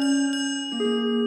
Música